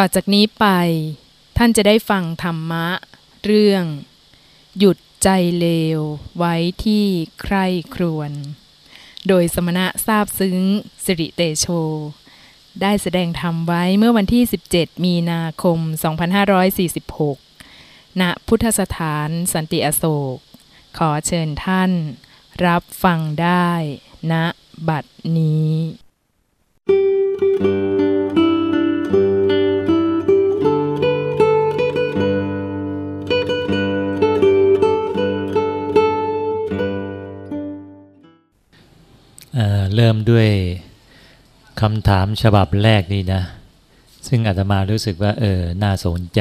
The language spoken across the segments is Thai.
ต่อจากนี้ไป ท่านจะได้ฟังธรรมะ เรื่อง หยุดใจเลว ไว้ที่ใครครวญโดยสมณะทราบซึ้ง สิริเตโช ได้แสดงธรรมไว้เมื่อวันที่ 17 มีนาคม 2546 ณ พุทธสถานสันติอโศก ขอเชิญท่าน รับฟังได้ณบัดนี้ เริ่มด้วยคำถามฉบับแรกนี่นะ ซึ่งอาตมารู้สึกว่า เออ น่าสนใจ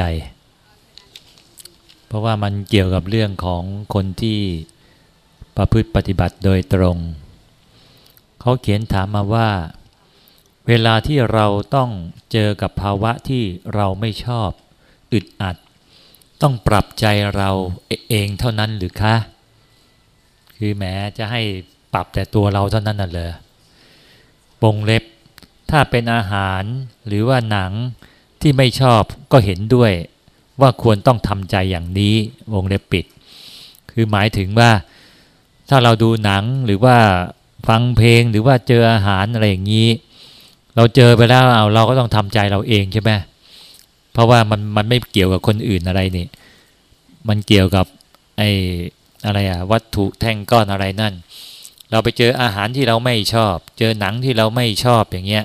เพราะว่ามันเกี่ยวกับเรื่องของคนที่ประพฤติปฏิบัติโดยตรง เขาเขียนถามมาว่า เวลาที่เราต้องเจอกับภาวะที่เราไม่ชอบ อึดอัด ต้องปรับใจเราเองเท่านั้นหรือคะ คือแม้จะให้ ปรับแต่ตัวเราเท่านั้นน่ะเลยวงเล็บ ถ้าเป็นอาหารหรือว่าหนังที่ไม่ชอบก็เห็นด้วยว่าควรต้องทำใจอย่างนี้วงเล็บปิด คือหมายถึงว่า ถ้าเราดูหนังหรือว่าฟังเพลงหรือว่าเจออาหารอะไรอย่างนี้ เราเจอไปแล้วเอาเราก็ต้องทำใจเราเองใช่ไหมเพราะว่ามันมันไม่เกี่ยวกับคนอื่นอะไรนี่ มันเกี่ยวกับไอ้อะไรอะวัตถุแท่งก้อนอะไรนั่น เราไปเจออาหารที่เราไม่ชอบ เจอหนังที่เราไม่ชอบอย่างเงี้ย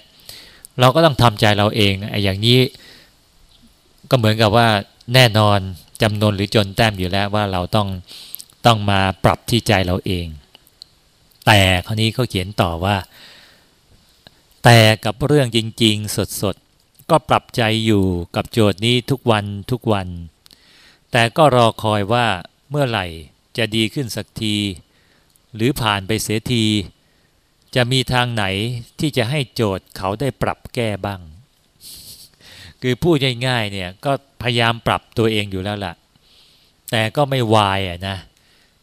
เราก็ต้องทำใจเราเองไอ้อย่างนี้ ก็เหมือนกับว่าแน่นอนจำนวนหรือจนแต้มอยู่แล้วว่าเราต้องต้องมาปรับที่ใจเราเอง แต่คราวนี้เขาเขียนต่อว่า แต่กับเรื่องจริง ๆ สดๆ ก็ปรับใจอยู่กับโจทย์นี้ทุกวันทุกวัน แต่ก็รอคอยว่าเมื่อไหร่จะดีขึ้นสักที หรือผ่านไปเสียที จะมีทางไหนที่จะให้โจทย์เขาได้ปรับแก้บ้าง คือพูดง่ายๆเนี่ยก็พยายามปรับตัวเองอยู่แล้วล่ะ แต่ก็ไม่วายอะนะ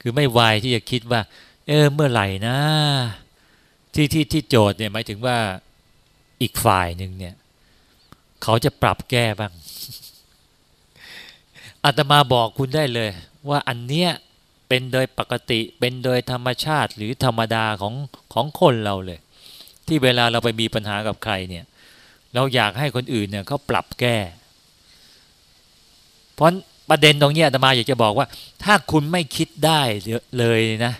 คือไม่วายที่จะคิดว่า เออเมื่อไหร่นะ ที่ที่ที่โจทย์เนี่ยหมายถึงว่าอีกฝ่ายหนึ่งเนี่ย เขาจะปรับแก้บ้างอาตมาบอกคุณได้เลย ว่าอันเนี้ย เป็นโดยปกติเป็นโดยธรรมชาติหรือธรรมดาของของคนเราเลย ที่เวลาเราไปมีปัญหากับใครเนี่ย เราอยากให้คนอื่นเนี่ยเขาปรับแก้ เพราะประเด็นตรงนี้อาตมาอยากจะบอกว่า ถ้าคุณไม่คิดได้เลยนะ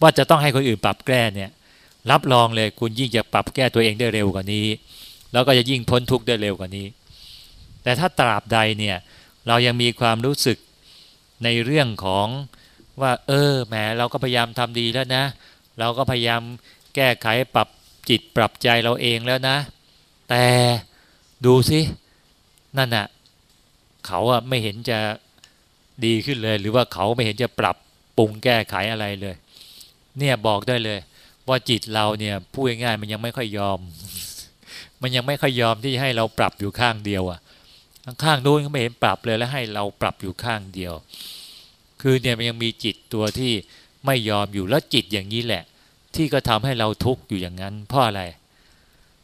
ว่าจะต้องให้คนอื่นปรับแก้เนี่ย รับรองเลยคุณยิ่งจะปรับแก้ตัวเองได้เร็วกว่านี้ แล้วก็จะยิ่งพ้นทุกข์ได้เร็วกว่านี้ แต่ถ้าตราบใดเนี่ยเรายังมีความรู้สึกในเรื่องของ ว่า เออแหมเราก็พยายามทำดีแล้วนะ เราก็พยายามแก้ไขปรับจิตปรับใจเราเองแล้วนะ แต่ดูสินั่นน่ะเขาอะไม่เห็นจะดีขึ้นเลย หรือว่าเขาไม่เห็นจะปรับปรุงแก้ไขอะไรเลย เนี่ยบอกได้เลย ว่าจิตเราเนี่ยพูดง่ายๆมันยังไม่ค่อยยอม มันยังไม่ค่อยยอมที่ให้เราปรับอยู่ข้างเดียวอะข้างนู้นก็ไม่เห็นปรับเลยแล้วให้เราปรับอยู่ข้างเดียว คือเนี่ยมันยังมีจิตตัวที่ไม่ยอมอยู่แล้วจิตอย่างนี้แหละ ที่ก็ทำให้เราทุกข์อยู่อย่างนั้นเพราะอะไร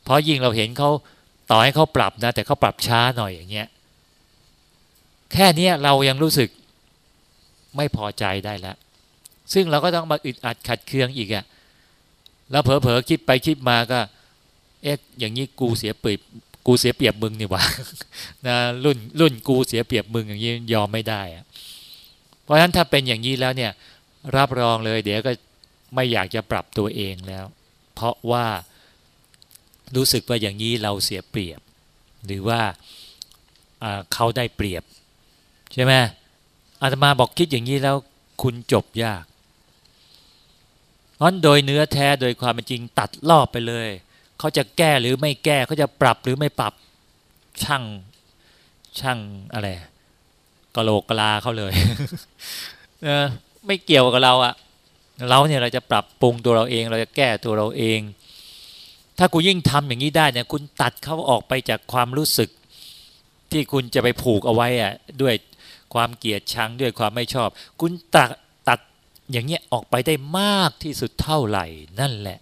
เพราะยิ่งเราเห็นเขาต่อให้เขาปรับนะ แต่เขาปรับช้าหน่อยอย่างเงี้ยแค่นี้เรายังรู้สึกไม่พอใจได้แล้ว ซึ่งเราก็ต้องมาอึดอัดขัดเคืองอีกอะแล้วเผลอๆคิดไปคิดมาก็ เอ๊ะอย่างนี้กูเสียเปรียบกูเสียเปรียบมึงนี่หว่านะรุ่นรุ่นกูเสียเปรียบมึงอย่างนี้ยอมไม่ได้อะ ราะฉะนั้นถ้าเป็นอย่างนี้แล้วเนี่ยรับรองเลย เดี๋ยวก็ไม่อยากจะปรับตัวเองแล้ว เพราะว่ารู้สึกว่าอย่างนี้เราเสียเปรียบ หรือว่าเขาได้เปรียบ ใช่ไหมอาตมาบอกคิดอย่างนี้แล้วคุณจบยากเพราะโดยเนื้อแท้โดยความเป็นจริงตัดรอบไปเลย เขาจะแก้หรือไม่แก้เขาจะปรับหรือไม่ปรับช่างช่างอะไร กะโหลกกะลาเขาเลยเออไม่เกี่ยวกับเราอะเราเนี่ยเราจะปรับปรุงตัวเราเอง เราจะแก้ตัวเราเอง ถ้าคุณยิ่งทำอย่างนี้ได้เนี่ยคุณตัดเขาออกไปจากความรู้สึก ที่คุณจะไปผูกเอาไว้อะด้วยความเกลียดชังด้วยความไม่ชอบ คุณตัดตัดอย่างเงี้ยออกไปได้มากที่สุดเท่าไหร่นั่นแหละ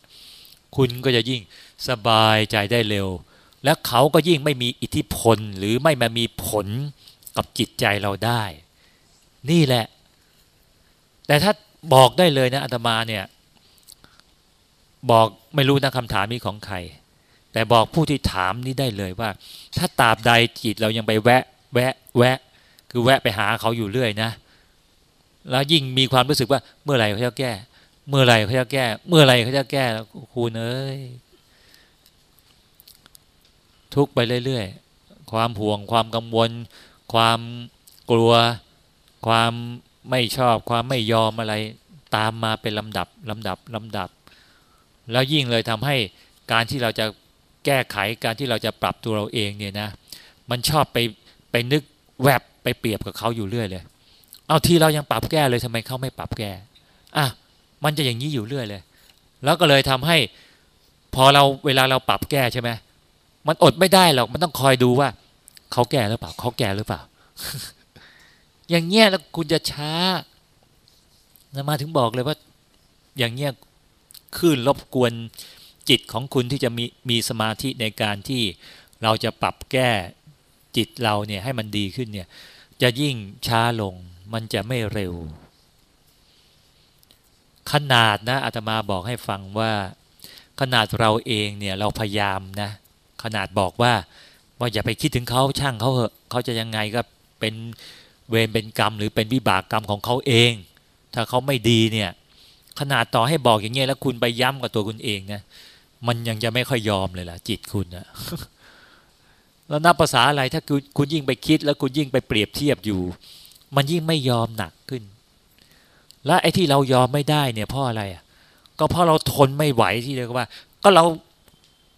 คุณก็จะยิ่งสบายใจได้เร็ว แล้วเขาก็ยิ่งไม่มีอิทธิพลหรือไม่มามีผล กับจิตใจเราได้ นี่แหละ แต่ถ้าบอกได้เลยนะอาตมาเนี่ย บอกไม่รู้นะคำถามนี้ของใคร แต่บอกผู้ที่ถามนี้ได้เลยว่า ถ้าตาบใดจิตเรายังไปแวะ แวะ แวะ คือแวะไปหาเขาอยู่เรื่อยนะ แล้วยิ่งมีความรู้สึกว่า เมื่อไหร่เขาจะแก้ เมื่อไหร่เขาจะแก้ เมื่อไหร่เขาจะแก้แล้วคุณเอ้ยทุกไปเรื่อย ๆ ความห่วงความกังวล ความกลัวความไม่ชอบความไม่ยอมอะไรตามมาเป็นลำดับลำดับลำดับ แล้วยิ่งเลยทำให้การที่เราจะแก้ไขการที่เราจะปรับตัวเราเองเนี่ยนะ มันชอบไปไปนึกแวบไปเปรียบกับเขาอยู่เรื่อยเลย เอาที่เรายังปรับแก้เลยทำไมเขาไม่ปรับแก้อะมันจะอย่างนี้อยู่เรื่อยเลย แล้วก็เลยทำให้พอเราเวลาเราปรับแก้ใช่ไหมมันอดไม่ได้หรอกมันต้องคอยดูว่า เขาแก่หรือเปล่าเขาแก่หรือเปล่า อย่างเงี้ยแล้วคุณจะช้านะมาถึงบอกเลยว่า อย่างเงี้ยคลื่นรบกวนจิตของคุณที่จะมีมีสมาธิในการที่เราจะปรับแก้จิตเราเนี่ยให้มันดีขึ้นเนี่ย จะยิ่งช้าลง มันจะไม่เร็ว ขนาดนะอาตมาบอกให้ฟังว่า ขนาดเราเองเนี่ยเราพยายามนะ ขนาดบอกว่า ว่าอย่าไปคิดถึงเขาช่างเขาเหอะเขาจะยังไงก็เป็นเวรเป็นกรรม หรือเป็นวิบากกรรมของเขาเอง ถ้าเขาไม่ดีเนี่ยขนาดต่อให้บอกอย่างเงี้ยแล้วคุณไปย้ำกับตัวคุณเองนะมันยังจะไม่ค่อยยอมเลยล่ะจิตคุณนะแล้วนับภาษาอะไรถ้าคุณคุณยิ่งไปคิด แล้วคุณยิ่งไปเปรียบเทียบอยู่ มันยิ่งไม่ยอมหนักขึ้น และไอ้ที่เรายอมไม่ได้เนี่ยเพราะอะไรอะก็เพราะเราทนไม่ไหวที่เรียกว่า ก็เรา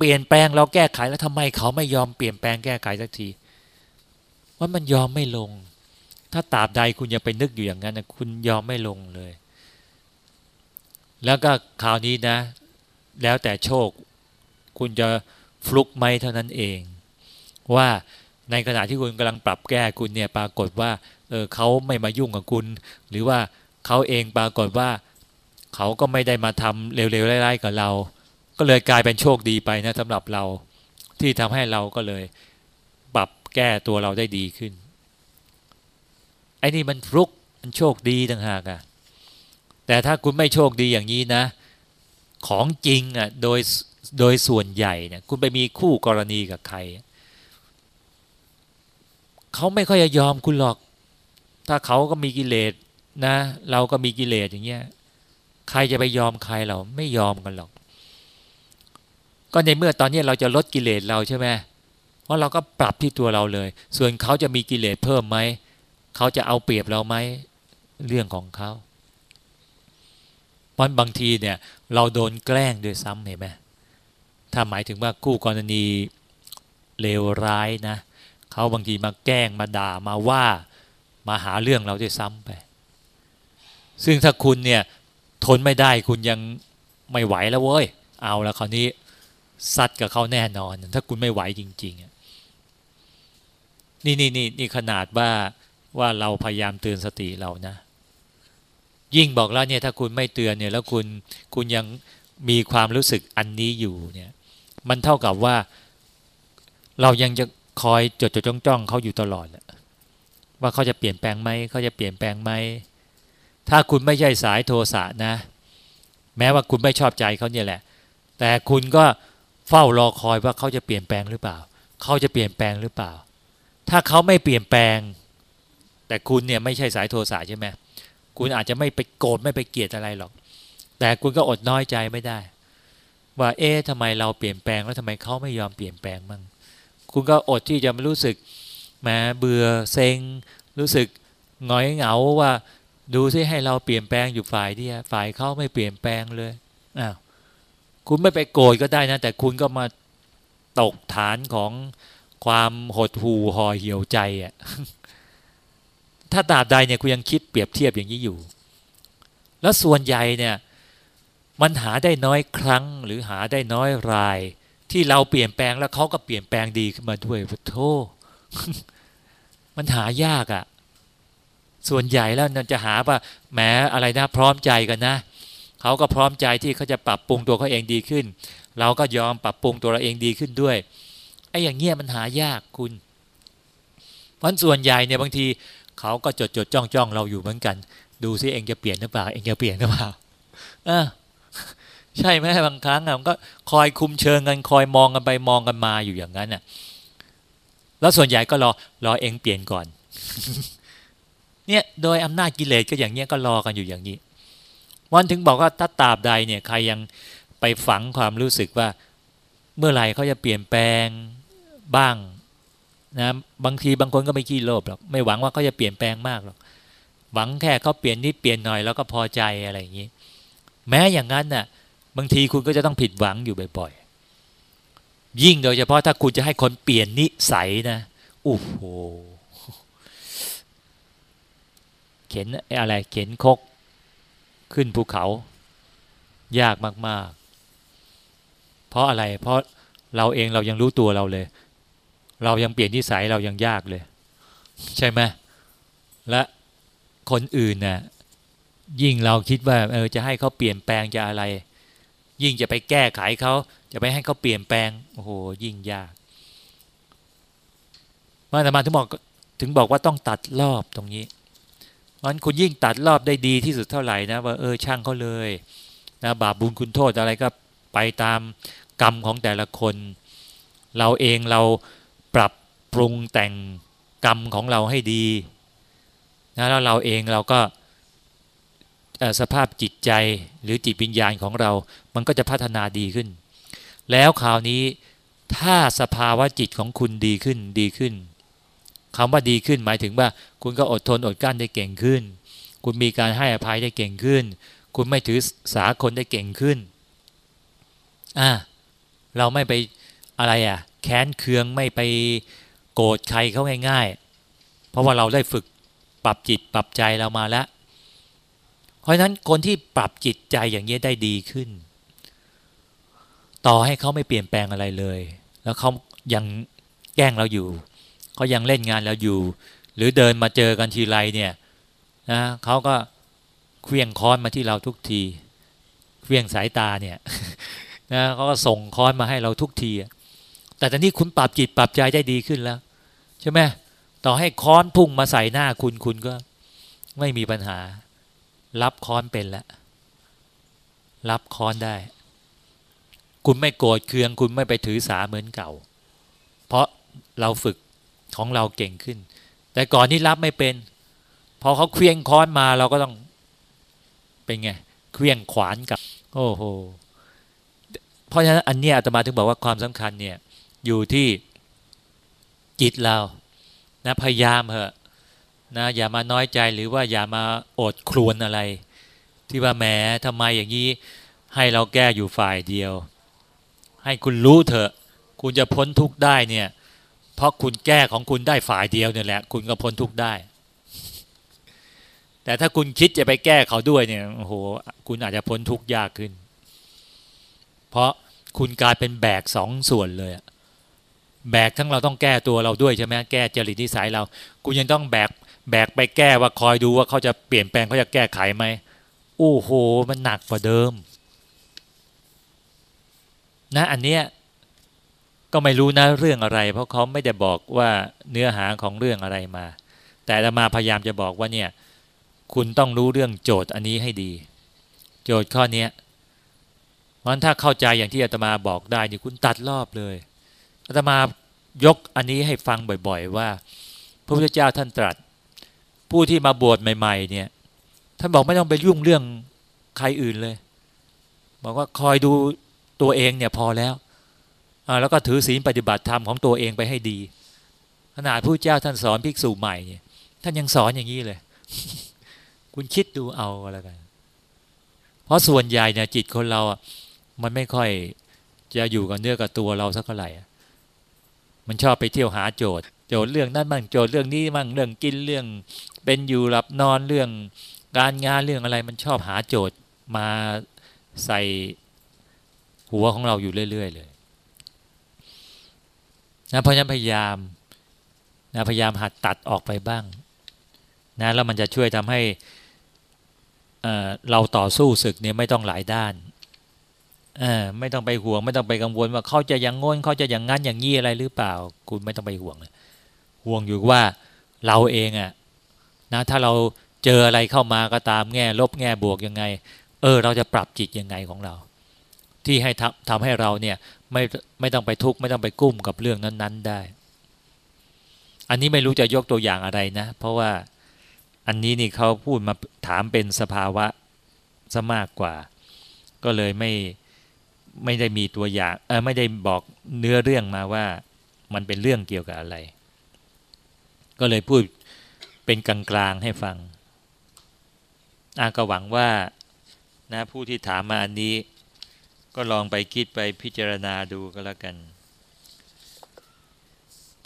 เปลี่ยนแปลงเราแก้ไขแล้วทำไมเขาไม่ยอมเปลี่ยนแปลงแก้ไขสักที ว่ามันยอมไม่ลง ถ้าตราบใดคุณยังไปนึกอยู่อย่างนั้นนะคุณยอมไม่ลงเลย แล้วก็คราวนี้นะ แล้วแต่โชค คุณจะฟลุกไหมเท่านั้นเอง ว่าในขณะที่คุณกำลังปรับแก้คุณเนี่ยปรากฏว่าเออเขาไม่มายุ่งกับคุณ หรือว่าเขาเองปรากฏว่า เขาก็ไม่ได้มาทำเร็วๆไล่ๆกับเรา ก็เลยกลายเป็นโชคดีไปนะสำหรับเราที่ทำให้เราก็เลยปรับแก้ตัวเราได้ดีขึ้น ไอ้นี่มันฟลุกมันโชคดีต่างหากอะแต่ถ้าคุณไม่โชคดีอย่างนี้นะ ของจริงอะโดยโดยส่วนใหญ่เนี่ยคุณไปมีคู่กรณีกับใคร เขาไม่ค่อยจะยอมคุณหรอก ถ้าเขาก็มีกิเลสนะ เราก็มีกิเลสอย่างเงี้ยใครจะไปยอมใครเราไม่ยอมกันหรอก ก็ในเมื่อตอนนี้เราจะลดกิเลสเราใช่ไหมเพราะเราก็ปรับที่ตัวเราเลย ส่วนเขาจะมีกิเลสเพิ่มไหม เขาจะเอาเปรียบเราไหมเรื่องของเขาเพราะบางทีเนี่ย เราโดนแกล้งด้วยซ้ำเห็นไหมถ้าหมายถึงว่าคู่กรณีเลวร้ายนะเขาบางทีมาแกล้งมาด่ามาว่ามาหาเรื่องเราด้วยซ้ำไป ซึ่งถ้าคุณเนี่ยทนไม่ได้คุณยังไม่ไหวแล้วเว้ย เอาแล้วคราวนี้ ซัดกับเขาแน่นอน ถ้าคุณไม่ไหวจริงๆนี่นี่นี่นี่ขนาดว่าว่าเราพยายามเตือนสติเรานะ ยิ่งบอกแล้วเนี่ยถ้าคุณไม่เตือนเนี่ย แล้วคุณคุณยังมีความรู้สึกอันนี้อยู่เนี่ย มันเท่ากับว่า เรายังจะคอยจดจดจ้องจ้องเขาอยู่ตลอดแหละว่าเขาจะเปลี่ยนแปลงไหมเขาจะเปลี่ยนแปลงไหมถ้าคุณไม่ใช่สายโทสะนะ แม้ว่าคุณไม่ชอบใจเขาเนี่ยแหละ แต่คุณก็ เฝ้ารอคอยว่าเขาจะเปลี่ยนแปลงหรือเปล่า เขาจะเปลี่ยนแปลงหรือเปล่า ถ้าเขาไม่เปลี่ยนแปลง แต่คุณเนี่ยไม่ใช่สายโทสะใช่ไหมคุณอาจจะไม่ไปโกรธไม่ไปเกลียดอะไรหรอก แต่คุณก็อดน้อยใจไม่ได้ ว่าเอ๊ะทำไมเราเปลี่ยนแปลงแล้วทำไมเขาไม่ยอมเปลี่ยนแปลงมั่งคุณก็อดที่จะไม่รู้สึกแหมเบื่อเซ็ง รู้สึกหงอยเหงาว่าดูซิให้เราเปลี่ยนแปลงอยู่ฝ่ายเดียฝ่ายเขาไม่เปลี่ยนแปลงเลยอ้าว คุณไม่ไปโกรธก็ได้นะ แต่คุณก็มาตกฐานของความหดหู่ห่อเหี่ยวใจอะ่ะถ้าตราบใดเนี่ยคุณยังคิดเปรียบเทียบอย่างนี้อยู่ แล้วส่วนใหญ่เนี่ย มันหาได้น้อยครั้งหรือหาได้น้อยราย ที่เราเปลี่ยนแปลงแล้วเขาก็เปลี่ยนแปลงดีขึ้นมาด้วยพุทโธมันหายากอะ่ะ ส่วนใหญ่แล้วนันจะหาว่าแหมอะไรนะพร้อมใจกันนะ เขาก็พร้อมใจที่เขาจะปรับปรุงตัวเขาเองดีขึ้น เราก็ยอมปรับปรุงตัวเราเองดีขึ้นด้วยไอ้อย่างเงี้ยมันหายากคุณเพราะส่วนใหญ่เนี่ยบางทีเขาก็จดจดจ้องจ้องเราอยู่เหมือนกัน ดูซิเองจะเปลี่ยนหรือเปล่า เองจะเปลี่ยนหรือเปล่าเออใช่ไหมบางครั้งมันก็คอยคุมเชิงกันคอยมองกันไปมองกันมาอยู่อย่างนั้นน่ะ แล้วส่วนใหญ่ก็รอรอเองเปลี่ยนก่อน เนี่ยโดยอำนาจกิเลสก็อย่างเนี้ยก็รอกันอยู่อย่างนี้ วันถึงบอกว่าถ้าตราบใดเนี่ยใครยังไปฝังความรู้สึกว่าเมื่อไหร่เขาจะเปลี่ยนแปลงบ้างนะบางทีบางคนก็ไม่ขี้โลภหรอกไม่หวังว่าเขาจะเปลี่ยนแปลงมากหรอกหวังแค่เขาเปลี่ยนนิดเปลี่ยนหน่อยแล้วก็พอใจอะไรอย่างนี้ แม้อย่างนั้นน่ะบางทีคุณก็จะต้องผิดหวังอยู่บ่อยๆ ยิ่งโดยเฉพาะถ้าคุณจะให้คนเปลี่ยนนิสัยนะโอ้โหเข็นอะไรเข็นคก ขึ้นภูเขา ยากมาก ๆ เพราะอะไร เพราะเราเองเรายังรู้ตัวเราเลย เรายังเปลี่ยนนิสัยเรายังยากเลย ใช่ไหมและคนอื่นน่ะยิ่งเราคิดว่าเออจะให้เขาเปลี่ยนแปลงจะอะไร ยิ่งจะไปแก้ไขเขาจะไปให้เขาเปลี่ยนแปลงโอ้โหยิ่งยากมาแต่มาถึงบอกถึงบอกว่าต้องตัดรอบตรงนี้ มันคุณยิ่งตัดรอบได้ดีที่สุดเท่าไหร่นะว่าเออช่างเขาเลยนะบาปบุญคุณโทษอะไรก็ไปตามกรรมของแต่ละคน เราเองเราปรับปรุงแต่งกรรมของเราให้ดีนะแล้วเราเองเราก็สภาพจิตใจหรือจิตวิญญาณของเรา มันก็จะพัฒนาดีขึ้น แล้วคราวนี้ถ้าสภาวะจิตของคุณดีขึ้นดีขึ้น คำว่าดีขึ้นหมายถึงว่า คุณก็อดทนอดกั้นได้เก่งขึ้น คุณมีการให้อภัยได้เก่งขึ้น คุณไม่ถือสาคนได้เก่งขึ้นอ่าเราไม่ไปอะไรอะ แค้นเคืองไม่ไปโกรธใครเขาง่าย ๆ เพราะว่าเราได้ฝึกปรับจิตปรับใจเรามาแล้ว เพราะฉะนั้นคนที่ปรับจิตใจอย่างนี้ได้ดีขึ้น ต่อให้เขาไม่เปลี่ยนแปลงอะไรเลย แล้วเขายังแกล้งเราอยู่ เขายังเล่นงานเราอยู่ หรือเดินมาเจอกันทีไรเนี่ยนะเขาก็เคลี้ยงค้อนมาที่เราทุกทีเคลี้ยงสายตาเนี่ยนะเขาก็ส่งค้อนมาให้เราทุกที แต่ตอนนี้คุณปรับจิตปรับใจได้ดีขึ้นแล้ว ใช่ไหมต่อให้ค้อนพุ่งมาใส่หน้าคุณคุณก็ไม่มีปัญหา รับค้อนเป็นแล้วรับค้อนได้ คุณไม่โกรธเคือง คุณไม่ไปถือสาเหมือนเก่า เพราะเราฝึก ของเราเก่งขึ้น แต่ก่อนที่รับไม่เป็น พอเขาเคลียงค้อนมาเราก็ต้องเป็นไงเคลียงขวานกับ โอ้โหเพราะฉะนั้นอันนี้อาตมาถึงบอกว่าความสำคัญเนี่ยอยู่ที่จิตเรานะพยายามเถอะนะอย่ามาน้อยใจหรือว่าอย่ามาอดครวนอะไร ที่ว่าแหมทำไมอย่างนี้ให้เราแก้อยู่ฝ่ายเดียว ให้คุณรู้เถอะ คุณจะพ้นทุกข์ได้เนี่ย เพราะคุณแก้ของคุณได้ฝ่ายเดียวเนี่ยแหละ คุณก็พ้นทุกข์ได้ แต่ถ้าคุณคิดจะไปแก้เขาด้วยเนี่ยโอ้โหคุณอาจจะพ้นทุกข์ยากขึ้น เพราะคุณกลายเป็นแบกสองส่วนเลยแบกทั้งเราต้องแก้ตัวเราด้วยใช่ไหมแก้จริตนิสัยเรา คุณยังต้องแบกแบกไปแก้ว่าคอยดูว่าเขาจะเปลี่ยนแปลงเขาจะแก้ไขไหมโอ้โห มันหนักกว่าเดิม นะอันเนี้ย ก็ไม่รู้นะเรื่องอะไร เพราะเขาไม่ได้บอกว่าเนื้อหาของเรื่องอะไรมา แต่อามาพยายามจะบอกว่าเนี่ยคุณต้องรู้เรื่องโจทย์อันนี้ให้ดี โจทย์ข้อนี้เพราะถ้าเข้าใจอย่างที่อาตมาบอกได้นี่คุณตัดรอบเลยอาตมายกอันนี้ให้ฟังบ่อยๆ ว่า พระพุทธเจ้าท่านตรัส ผู้ที่มาบวชใหม่ ๆ เนี่ย ท่านบอกไม่ต้องไปยุ่งเรื่องใครอื่นเลย บอกว่าคอยดูตัวเองเนี่ยพอแล้ว แล้วก็ถือศีลปฏิบัติธรรมของตัวเองไปให้ดี ขนาดผู้เจ้าท่านสอนภิกษุใหม่เนี่ยท่านยังสอนอย่างนี้เลย คุณคิดดูเอาอะไรกัน เพราะส่วนใหญ่เนี่ยจิตคนเราอะมันไม่ค่อยจะอยู่กับเนื้อกับตัวเราสักเท่าไหร่มันชอบไปเที่ยวหาโจทย์ โจทย์เรื่องนั้นมั่งโจทย์เรื่องนี้มั่งเรื่องกินเรื่อง เป็นอยู่หลับนอนเรื่องการงานเรื่องอะไร มันชอบหาโจทย์มาใส่หัวของเราอยู่เรื่อย ๆ เลย นะเพราะฉะนั้นพยายามนะพยายามหัดตัดออกไปบ้างนะแล้วมันจะช่วยทำให้เราต่อสู้ศึกเนี่ยไม่ต้องหลายด้านอไม่ต้องไปห่วง ไม่ต้องไปกังวลว่าเขาจะอย่างงนเขาจะอย่างงั้นอย่างงี้อะไรหรือเปล่า คุณไม่ต้องไปห่วงเลยห่วงอยู่ว่าเราเองอะนะถ้าเราเจออะไรเข้ามาก็ตามแง่ลบแง่บวกยังไง เออ เราจะปรับจิตยังไงของเรา ที่ให้ทำทำให้เราเนี่ยไม่ไม่ต้องไปทุกข์ไม่ต้องไปกุ้มกับเรื่องนั้น ๆ ได้ อันนี้ไม่รู้จะยกตัวอย่างอะไรนะ เพราะว่าอันนี้นี่เขาพูดมาถามเป็นสภาวะซะมากกว่า ก็เลยไม่ไม่ได้มีตัวอย่างเออไม่ได้บอกเนื้อเรื่องมาว่ามันเป็นเรื่องเกี่ยวกับอะไร ก็เลยพูดเป็นกลางๆให้ฟังอาก็หวังว่านะผู้ที่ถามมาอันนี้ ก็ลองไปคิดไปพิจารณาดูก็แล้วกัน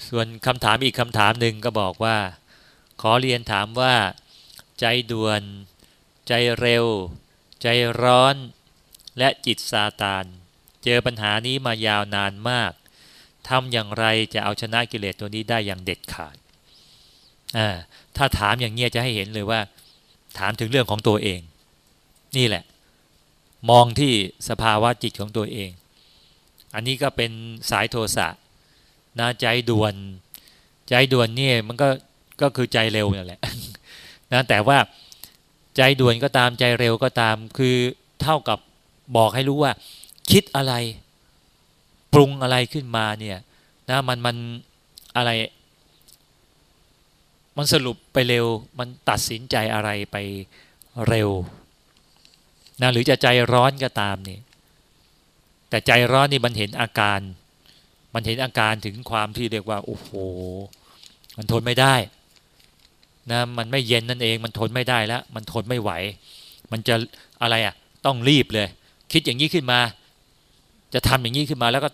ส่วนคำถามอีกคำถามหนึ่งก็บอกว่า ขอเรียนถามว่า ใจด่วน ใจเร็ว ใจร้อน และจิตซาตาน เจอปัญหานี้มายาวนานมากทำอย่างไรจะเอาชนะกิเลสตัวนี้ได้อย่างเด็ดขาดถ้าถามอย่างเงี้ยจะให้เห็นเลยว่า ถามถึงเรื่องของตัวเอง นี่แหละ มองที่สภาวะจิตของตัวเอง อันนี้ก็เป็นสายโทสะนะใจด่วน ใจด่วนนี่มันก็ก็คือใจเร็วนั่นแหละนะแต่ว่าใจด่วนก็ตามใจเร็วก็ตาม คือเท่ากับบอกให้รู้ว่า คิดอะไร ปรุงอะไรขึ้นมาเนี่ยนะมันมันอะไร มันสรุปไปเร็ว มันตัดสินใจอะไรไปเร็ว นะหรือจะใจร้อนก็ตามนี่แต่ใจร้อนนี่มันเห็นอาการ มันเห็นอาการถึงความที่เรียกว่าโอ้โหมันทนไม่ได้นะมันไม่เย็นนั่นเองมันทนไม่ได้แล้ว มันทนไม่ไหว มันจะอะไรอะ ต้องรีบเลย คิดอย่างนี้ขึ้นมา จะทำอย่างนี้ขึ้นมาแล้วก็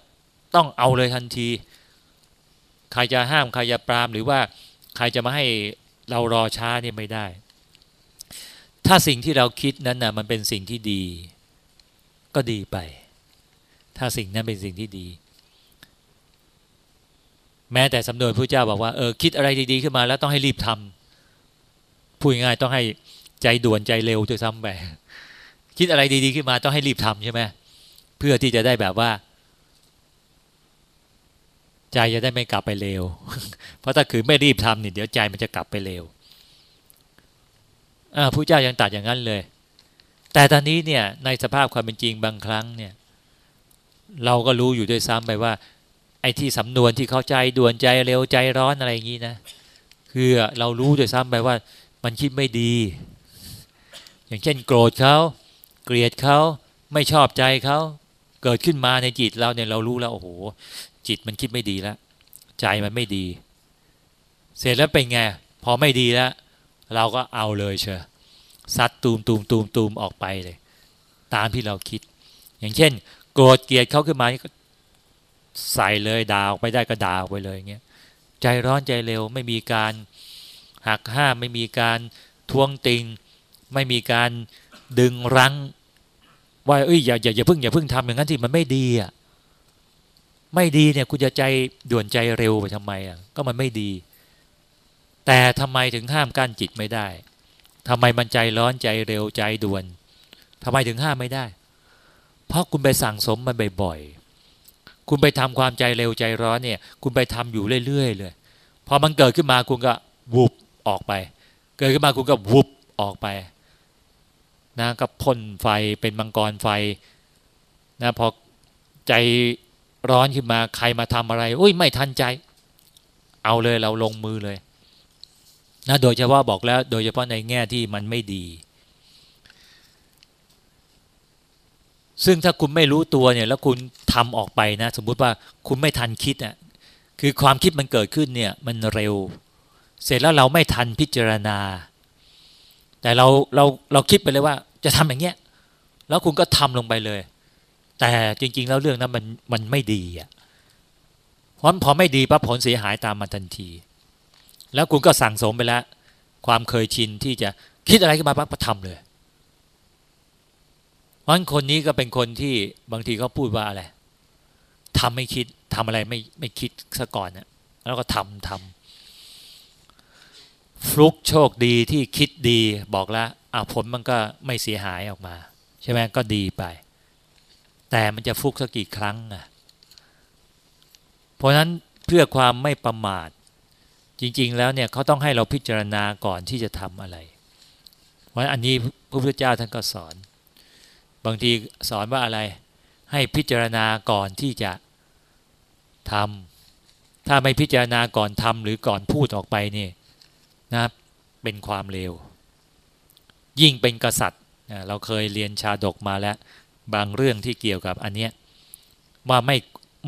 ต้องเอาเลยทันที ใครจะห้ามใครจะปรามหรือว่าใครจะมาให้เรารอช้าเนี่ยไม่ได้ ถ้าสิ่งที่เราคิดนั้นนะมันเป็นสิ่งที่ดี ก็ดีไป ถ้าสิ่งนั้นเป็นสิ่งที่ดี แม้แต่สำนวนพระเจ้าบอกว่าเออคิดอะไรดีๆขึ้นมาแล้วต้องให้รีบทำพูดง่ายต้องให้ใจด่วนใจเร็วจะซ้ำไปคิดอะไรดีๆขึ้นมาต้องให้รีบทำใช่ไหมเพื่อที่จะได้แบบว่า ใจจะได้ไม่กลับไปเร็ว เพราะถ้าคือไม่รีบทำเนี่ยเดี๋ยวใจมันจะกลับไปเร็ว ผู้เจ้ายังตัดอย่างนั้นเลย แต่ตอนนี้เนี่ยในสภาพความเป็นจริงบางครั้งเนี่ยเราก็รู้อยู่ด้วยซ้ำไปว่า ไอ้ที่สำนวนที่เขาใจด่วนใจเร็วใจร้อนอะไรอย่างนี้นะคือเรารู้ด้วยซ้ำไปว่ามันคิดไม่ดี อย่างเช่นโกรธเขาเกลียดเขาไม่ชอบใจเขาเกิดขึ้นมาในจิตเราเนี่ยเรารู้แล้วโอ้โห จิตมันคิดไม่ดีแล้ว ใจมันไม่ดี เสร็จแล้วเป็นไง พอไม่ดีแล้ว เราก็เอาเลยเชียซัดตูมตูมตูมตูมออกไปเลย ตามที่เราคิด อย่างเช่น โกรธเกลียดเขาขึ้นมาก็ใส่เลยด่าออกไปได้ก็ด่าไปเลยเงี้ยใจร้อนใจเร็วไม่มีการหักห้ามไม่มีการทวงติง ไม่มีการดึงรั้ง ว่าเอ้ยอย่าอย่าอย่าเพึ่งอย่าเพึ่งทำอย่างนั้นที่มันไม่ดีอะไม่ดีเนี่ยคุณจะใจด่วนใจเร็วไปทำไมอะก็มันไม่ดี แต่ทำไมถึงห้ามกั้นจิตไม่ได้ทำไมมันใจร้อนใจเร็วใจด่วนทำไมถึงห้ามไม่ได้ เพราะคุณไปสั่งสมมันบ่อยๆคุณไปทำความใจเร็วใจร้อนเนี่ย คุณไปทำอยู่เรื่อยๆเลยพอมันเกิดขึ้นมาคุณก็วุบออกไป เกิดขึ้นมาคุณก็วุบออกไปนะก็พ่นไฟเป็นมังกรไฟนะพอใจร้อนขึ้นมาใครมาทำอะไร อุ้ยไม่ทันใจ เอาเลยเราลงมือเลย นะโดยเฉพาะบอกแล้ว โดยเฉพาะในแง่ที่มันไม่ดี ซึ่งถ้าคุณไม่รู้ตัวเนี่ย แล้วคุณทำออกไปนะ สมมุติว่าคุณไม่ทันคิดอะคือความคิดมันเกิดขึ้นเนี่ยมันเร็ว เสร็จแล้วเราไม่ทันพิจารณา แต่เราเราเราคิดไปเลยว่า จะทำอย่างเงี้ยแล้วคุณก็ทำลงไปเลย แต่จริง ๆ แล้วเรื่องนั้นมันมันไม่ดีอะเพราะพอไม่ดีปั๊บผลเสียหายตามมาทันที แล้วคุณก็สั่งสมไปแล้ว ความเคยชินที่จะคิดอะไรขึ้นมาปั๊บก็ทำเลยเพราะคนนี้ก็เป็นคนที่บางทีเขาพูดว่าอะไรทำไม่คิดทำอะไรไม่ไม่คิดซะก่อนนะแล้วก็ทำทำฟลุกโชคดีที่คิดดีบอกแล้วอะผลมันก็ไม่เสียหายออกมา ใช่ไหมก็ดีไป แต่มันจะฟุกสักกี่ครั้งอะเพราะนั้นเพื่อความไม่ประมาท จริง ๆ แล้วเนี่ยเขาต้องให้เราพิจารณาก่อนที่จะทำอะไร เพราะอันนี้พระพุทธเจ้าท่านก็สอน บางทีสอนว่าอะไรให้พิจารณาก่อนที่จะทำถ้าไม่พิจารณาก่อนทำหรือก่อนพูดออกไปนี่นะเป็นความเลวยิ่งเป็นกษัตริย์เราเคยเรียนชาดกมาแล้ว บางเรื่องที่เกี่ยวกับอันเนี้ยว่าไม่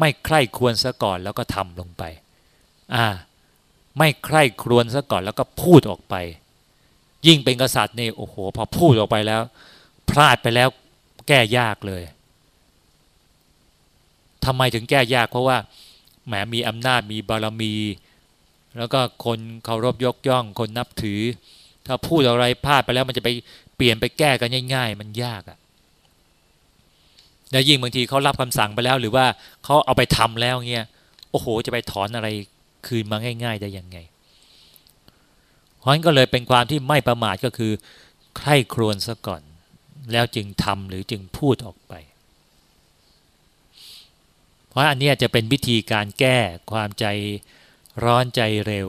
ไม่ใคร่ควรซะก่อนแล้วก็ทำลงไป อ่า ไม่ใคร่ครวญซะก่อนแล้วก็พูดออกไป ยิ่งเป็นกษัตริย์นี่โอ้โหพอพูดออกไปแล้ว พลาดไปแล้วแก้ยากเลยทำไมถึงแก้ยากเพราะว่าแหมมีอำนาจมีบารมี แล้วก็คนเคารพยกย่อง คนนับถือ ถ้าพูดอะไรพลาดไปแล้วมันจะไปเปลี่ยนไปแก้กันง่าย ๆ มันยากอะ่ะแล้วยิ่งบางทีเขารับคำสั่งไปแล้ว หรือว่าเขาเอาไปทำแล้วเงี้ยโอ้โห จะไปถอนอะไร คืนมาง่าย ๆ ได้ยังไง เพราะฉะนั้นก็เลยเป็นความที่ไม่ประมาทก็คือใคร่ครวญซะก่อน แล้วจึงทำหรือจึงพูดออกไป เพราะอันนี้จะเป็นวิธีการแก้ความใจร้อนใจเร็ว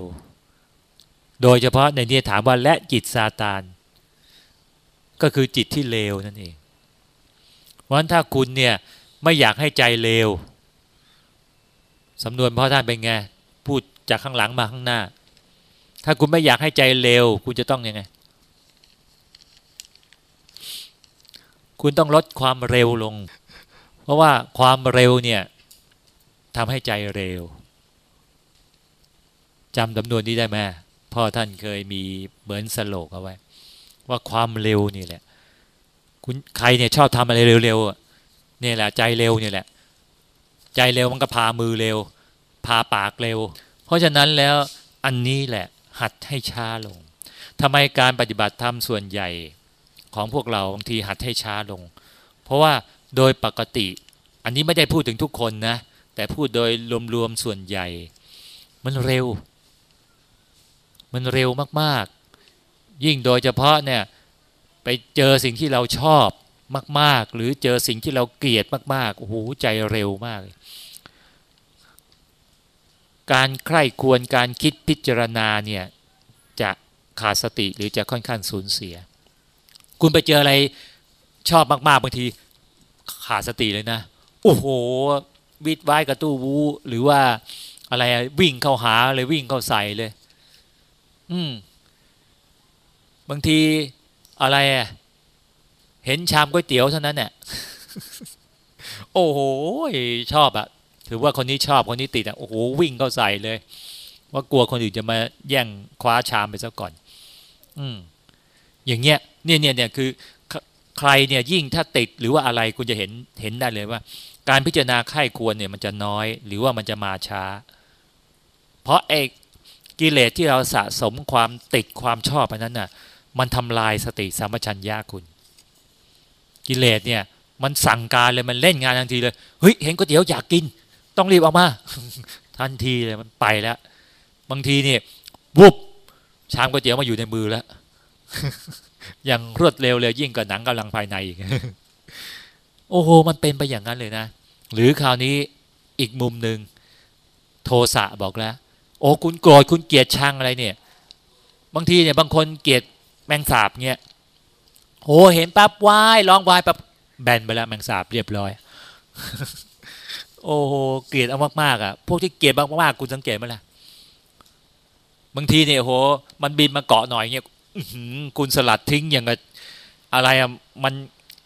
โดยเฉพาะในนี้ถามว่าและจิตซาตานก็คือจิตที่เลวนั่นเองเพราะฉะนั้นถ้าคุณเนี่ยไม่อยากให้ใจเลวสำนวนพ่อท่านเป็นไง พูดจากข้างหลังมาข้างหน้า ถ้าคุณไม่อยากให้ใจเลวคุณจะต้องยังไง คุณต้องลดความเร็วลง เพราะว่าความเร็วเนี่ยทำให้ใจเร็วจำสำนวนนี้ได้ไหมพ่อท่านเคยมีเหมือนสโลกเอาไว้ ว่าความเร็วนี่แหละ คุณใครเนี่ยชอบทำอะไรเร็วๆเนี่ยแหละ ใจเร็วเนี่ยแหละ ใจเร็วมันก็พามือเร็ว พาปากเร็ว เพราะฉะนั้นแล้วอันนี้แหละหัดให้ช้าลงทำไมการปฏิบัติธรรมส่วนใหญ่ของพวกเราบางทีหัดให้ช้าลง เพราะว่าโดยปกติ อันนี้ไม่ได้พูดถึงทุกคนนะ แต่พูดโดยรวมๆส่วนใหญ่ มันเร็ว มันเร็วมากๆ ยิ่งโดยเฉพาะเนี่ยไปเจอสิ่งที่เราชอบมาก ๆ หรือเจอสิ่งที่เราเกลียดมากๆโอ้โหใจเร็วมาก การใคร่ควรการคิดพิจารณาเนี่ยจะขาดสติหรือจะค่อนข้างสูญเสีย คุณไปเจออะไรชอบมากๆบางทีขาดสติเลยนะ โอ้โห วิดไว้กระตู้วูหรือว่าอะไรวิ่งเข้าหาเลยวิ่งเข้าใส่เลย อืม บางทีอะไรเห็นชามก๋วยเตี๋ยวเท่านั้นเนี่ยโอ้โหชอบอะ ถือว่าคนนี้ชอบคนนี้ติดอะโอ้โหวิ่งเข้าใส่เลย ว่ากลัวคนอื่นจะมาแย่งคว้าชามไปซะก่อน อืมอย่างเงี้ยเนี่ยเนี่ยเนี่ยคือใครเนี่ยยิ่งถ้าติดหรือว่าอะไรคุณจะเห็นเห็นได้เลยว่า การพิจารณาไข้ควรเนี่ยมันจะน้อย หรือว่ามันจะมาช้า เพราะเอกกิเลสที่เราสะสมความติดความชอบอันนั้นน่ะ มันทำลายสติสัมปชัญญะคุณ กิเลสเนี่ย มันสั่งการเลยมันเล่นงานทันทีเลยเฮ้ยเห็นก๋วยเตี๋ยวอยากกิน ต้องรีบออกมา ทันทีเลยมันไปแล้ว บางทีเนี่ยวุบชามก๋วยเตี๋ยวมาอยู่ในมือแล้วอย่างรวดเร็วเลยยิ่งกว่าหนังกำลังภายในอีกโอ้โห มันเป็นไปอย่างนั้นเลยนะ หรือคราวนี้อีกมุมหนึ่งโทสะบอกแล้ว โอ้คุณโกรธคุณเกลียดชังอะไรเนี่ย บางทีเนี่ยบางคนเกลียดแมงสาบเงี้ยโหเห็นปั๊บวายร้องวายปั๊บแบนไปแล้วแมงสาบเรียบร้อย โอ้โหเกลียดเอามากๆอะพวกที่เกลียดมากๆคุณสังเกตไหมล่ะบางทีเนี่ยโห มันบินมาเกาะหน่อยเงี้ยคุณสลัดทิ้งอย่างกับอะไรอะมัน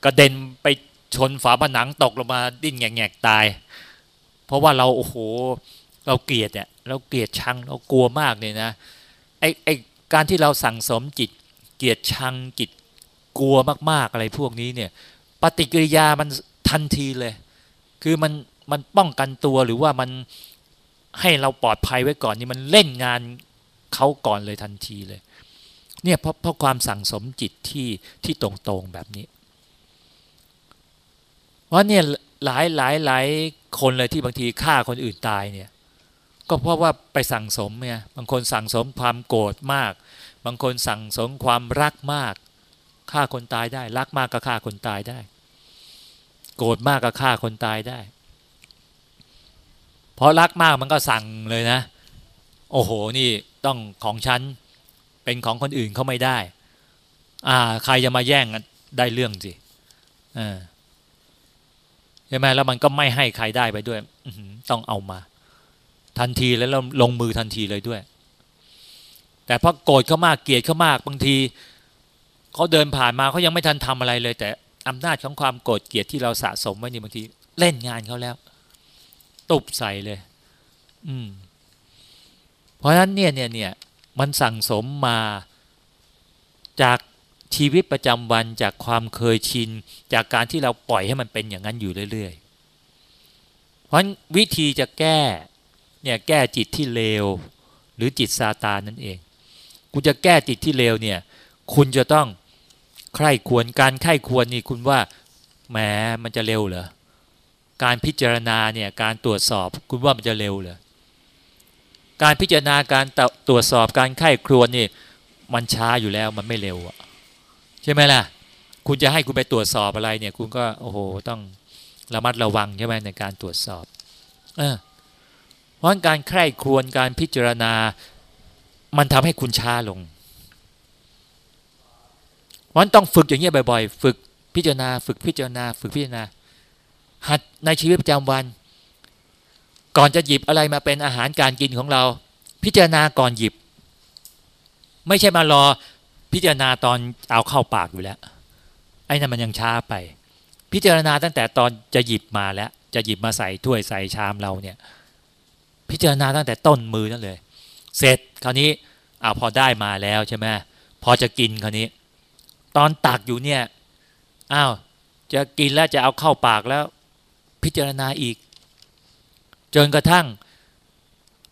กระเด็นไปชนฝาผนังตกลงมาดิ้นแงกๆตาย เพราะว่าเราโอ้โห เราเกลียดเนี่ยเราเกลียดชังเรากลัวมากเลยนะไอไอการที่เราสั่งสมจิต เกลียดชังจิตกลัวมากๆอะไรพวกนี้เนี่ย ปฏิกิริยามันทันทีเลย คือมัน มันป้องกันตัวหรือว่ามันให้เราปลอดภัยไว้ก่อนนี่มันเล่นงานเขาก่อนเลยทันทีเลย เนี่ยเพราะเพราะความสั่งสมจิตที่ที่ตรงๆแบบนี้ เพราะเนี่ยหลายหลายหลายคนเลยที่บางทีฆ่าคนอื่นตายเนี่ย ก็เพราะว่าไปสั่งสมเนี่ยบางคนสั่งสมความโกรธมาก บางคนสั่งสมความรักมากฆ่าคนตายได้ รักมากก็ฆ่าคนตายได้ โกรธมากก็ฆ่าคนตายได้ พราะรักมากมันก็สั่งเลยนะ โอ้โหนี่ต้องของฉันเป็นของคนอื่นเขาไม่ได้ อ่า ใครจะมาแย่งได้เรื่องสิอ่าใช่ไหมแล้วมันก็ไม่ให้ใครได้ไปด้วยต้องเอามา ทันทีแล้วลงมือทันทีเลยด้วย แต่พอโกรธเขามากเกลียดเขามากบางทีเขาเดินผ่านมาเขายังไม่ทันทำอะไรเลย แต่อำนาจของความโกรธเกลียดที่เราสะสมไว้นี่บางที เล่นงานเขาแล้ว ตุบใส่เลย อืม เพราะฉะนั้นเนี่ยเนี่ยเนี่ยมันสั่งสมมาจากชีวิตประจำวันจากความเคยชิน จากการที่เราปล่อยให้มันเป็นอย่างนั้นอยู่เรื่อยๆ เพราะวิธีจะแก้เนี่ยแก้จิตที่เลว หรือจิตซาตานนั่นเอง คุณจะแก้จิตที่เลวเนี่ย คุณจะต้องใคร่ควรการใคร่ควรนี่คุณว่าแหมมันจะเร็วเหรอ การพิจารณาเนี่ยการตรวจสอบคุณว่ามันจะเร็วเหรอการพิจารณาการตรวจสอบการไข้ครวญนี่มันช้าอยู่แล้วมันไม่เร็วอะใช่ไหมล่ะ คุณจะให้คุณไปตรวจสอบอะไรเนี่ย คุณก็โอ้โหต้องระมัดระวังใช่ไหมในการตรวจสอบเออเพราะการใคร่ครวญการพิจารณา มันทำให้คุณช้าลงเพราะต้องฝึกอย่างเงี้ยบ่อยๆ ฝึกพิจารณา ฝึกพิจารณา ฝึกพิจารณา หัดในชีวิตประจำวัน ก่อนจะหยิบอะไรมาเป็นอาหารการกินของเรา พิจารณาก่อนหยิบ ไม่ใช่มารอพิจารณาตอนเอาเข้าปากอยู่แล้ว ไอ้นั่นมันยังช้าไป พิจารณาตั้งแต่ตอนจะหยิบมาแล้ว จะหยิบมาใส่ถ้วยใส่ชามเราเนี่ย พิจารณาตั้งแต่ต้นมือนั่นเลย เสร็จคราวนี้เอาพอได้มาแล้วใช่ไหมพอจะกินคราวนี้ ตอนตักอยู่เนี่ยอ้าวจะกินแล้วจะเอาเข้าปากแล้ว พิจารณาอีก จนกระทั่ง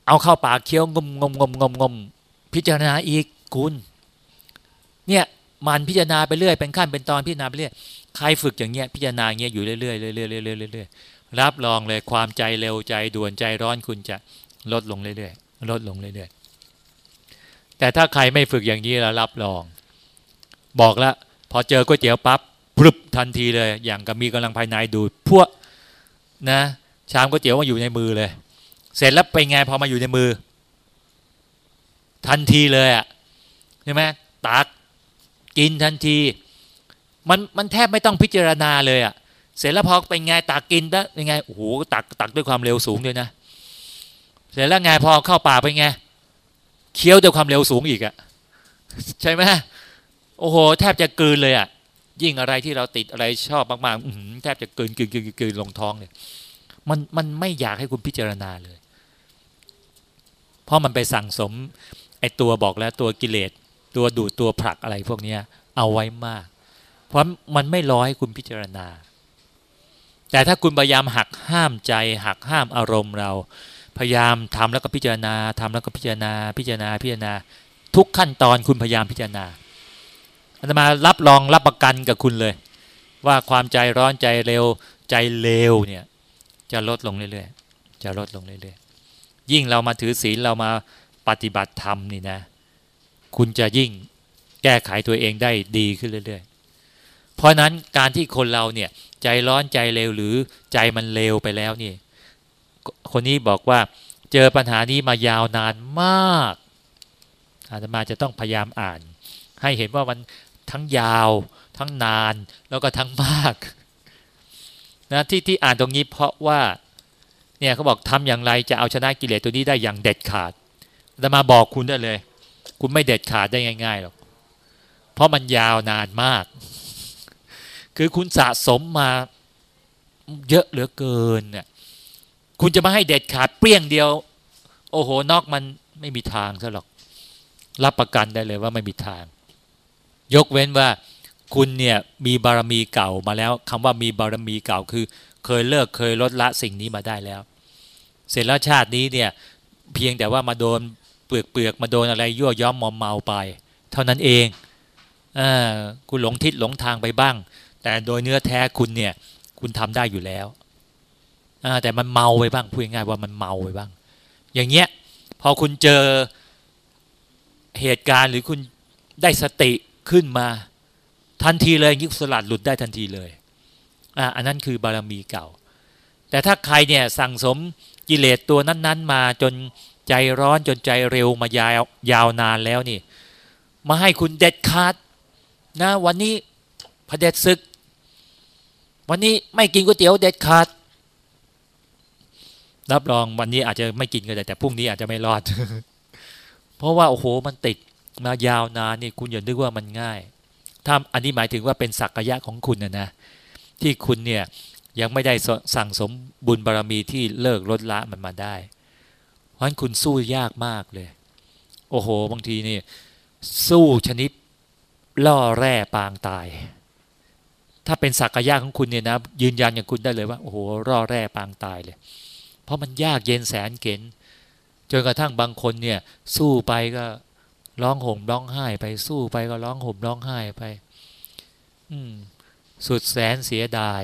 เอาเข้าปากเคี้ยวงมงมงมงมงมพิจารณาอีกคุณ เนี่ยมันพิจารณาไปเรื่อยเป็นขั้นเป็นตอนพิจารณาไปเรื่อยใครฝึกอย่างเงี้ยพิจารณาเงี้ยอยู่เรื่อยๆเรื่อยๆเรื่อยๆเรื่อยๆรับรองเลยความใจเร็วใจด่วนใจร้อนคุณจะลดลงเรื่อยๆลดลงเรื่อยๆแต่ถ้าใครไม่ฝึกอย่างนี้แล้วรับรอง บอกแล้วพอเจอก๋วยเตี๋ยวปั๊บพรึบทันทีเลย อย่างกับมีกำลังภายในดูดพวก นะชามก๋วยเตี๋ยวมาอยู่ในมือเลย เสร็จแล้วไปไงพอมาอยู่ในมือ ทันทีเลยอะใช่ไหมตักกินทันที มันมันแทบไม่ต้องพิจารณาเลยอะ่ะ เสร็จแล้วพอเป็นไงตักกินแล้วเป็นไงโอ้โหตักตักด้วยความเร็วสูงด้วยนะ เสร็จแล้วไงพอเข้าป่าไปไงเคี้ยวด้วยความเร็วสูงอีกอะ่ะใช่ไหมโอ้โห แทบจะกืนเลยอะ่ะ ยิ่งอะไรที่เราติดอะไรชอบมากๆแทบจะเกืนเกืนกืนกืนลงท้องเลยมันมันไม่อยากให้คุณพิจารณาเลย เพราะมันไปสั่งสมไอตัวบอกแล้วตัวกิเลสตัวดูดตัวผลักอะไรพวกนี้เอาไว้มาก เพราะมันไม่รอให้คุณพิจารณา แต่ถ้าคุณพยายามหักห้ามใจ หักห้ามอารมณ์เรา พยายามทำแล้วก็พิจารณาทำแล้วก็พิจารณาพิจารณาพิจารณา ทุกขั้นตอนคุณพยายามพิจารณา อาตมารับรองรับประกันกับคุณเลย ว่าความใจร้อนใจเร็วใจเลวเนี่ยจะลดลงเรื่อยๆจะลดลงเรื่อยๆยิ่งเรามาถือศีลเรามาปฏิบัติธรรมนี่นะ คุณจะยิ่งแก้ไขตัวเองได้ดีขึ้นเรื่อย ๆ เพราะนั้นการที่คนเราเนี่ยใจร้อนใจเร็วหรือใจมันเร็วไปแล้วนี่ คนนี้บอกว่าเจอปัญหานี้มายาวนานมากอาตมาจะต้องพยายามอ่าน ให้เห็นว่ามัน ทั้งยาว ทั้งนาน แล้วก็ทั้งมากนะที่ที่อ่านตรงนี้เพราะว่าเนี่ยเขาบอกทำอย่างไรจะเอาชนะกิเลสตัวนี้ได้อย่างเด็ดขาดอาตมาบอกคุณได้เลย คุณไม่เด็ดขาดได้ง่ายๆหรอกเพราะมันยาวนานมาก คือคุณสะสมมาเยอะเหลือเกินเนี่ยคุณจะมาให้เด็ดขาดเปรี้ยงเดียว โอ้โหนอกมันไม่มีทางซะหรอก รับประกันได้เลยว่าไม่มีทาง ยกเว้นว่าคุณเนี่ยมีบารมีเก่ามาแล้วคำว่ามีบารมีเก่าคือ เคยเลิกเคยลดละสิ่งนี้มาได้แล้ว เสร็จแล้วชาตินี้เนี่ยเพียงแต่ว่ามาโดนเปลือกเปลือกมาโดนอะไรยั่วย้อมมอมเมาไป เท่านั้นเองอคุณหลงทิศหลงทางไปบ้าง แต่โดยเนื้อแท้คุณเนี่ยคุณทำได้อยู่แล้วแต่มันเมาไปบ้างพูดง่ายว่ามันเมาไปบ้าง อย่างเงี้ยพอคุณเจอเหตุการณ์หรือคุณได้สติ ขึ้นมาทันทีเลยยิ่งสลัดหลุดได้ทันทีเลยอะอันนั้นคือบารมีเก่า แต่ถ้าใครเนี่ยสั่งสมกิเลสตัวนั้น ๆ มาจนใจร้อนจนใจเร็วมายาวยาวนานแล้วนี่ มาให้คุณเด็ดขาดนะวันนี้พระเด็จศึก วันนี้ไม่กินก๋วยเตี๋ยวเด็ดขาดรับรองวันนี้อาจจะไม่กินก็ได้แต่พรุ่งนี้อาจจะไม่รอด เพราะว่าโอ้โหมันติด มายาวนานนี่คุณอย่านึกว่ามันง่ายถ้าอันนี้หมายถึงว่าเป็นศักยะของคุณนะนะที่คุณเนี่ยยังไม่ได้สั่งสมบุญบารรมีที่เลิกลดละมันมาได้เพราะฉะนั้นคุณสู้ยากมากเลย โอ้โห บางทีนี่สู้ชนิดล่อแร่ปางตาย ถ้าเป็นศักยะของคุณเนี่ยนะยืนยันอย่างคุณได้เลยว่าโอ้โหล่อแร่ปางตายเลย เพราะมันยากเย็นแสนเข็นจนกระทั่งบางคนเนี่ยสู้ไปก็ ร้องห่มร้องไห้ไปสู้ไปก็ร้องห่มร้องไห้ไป อืม สุดแสนเสียดาย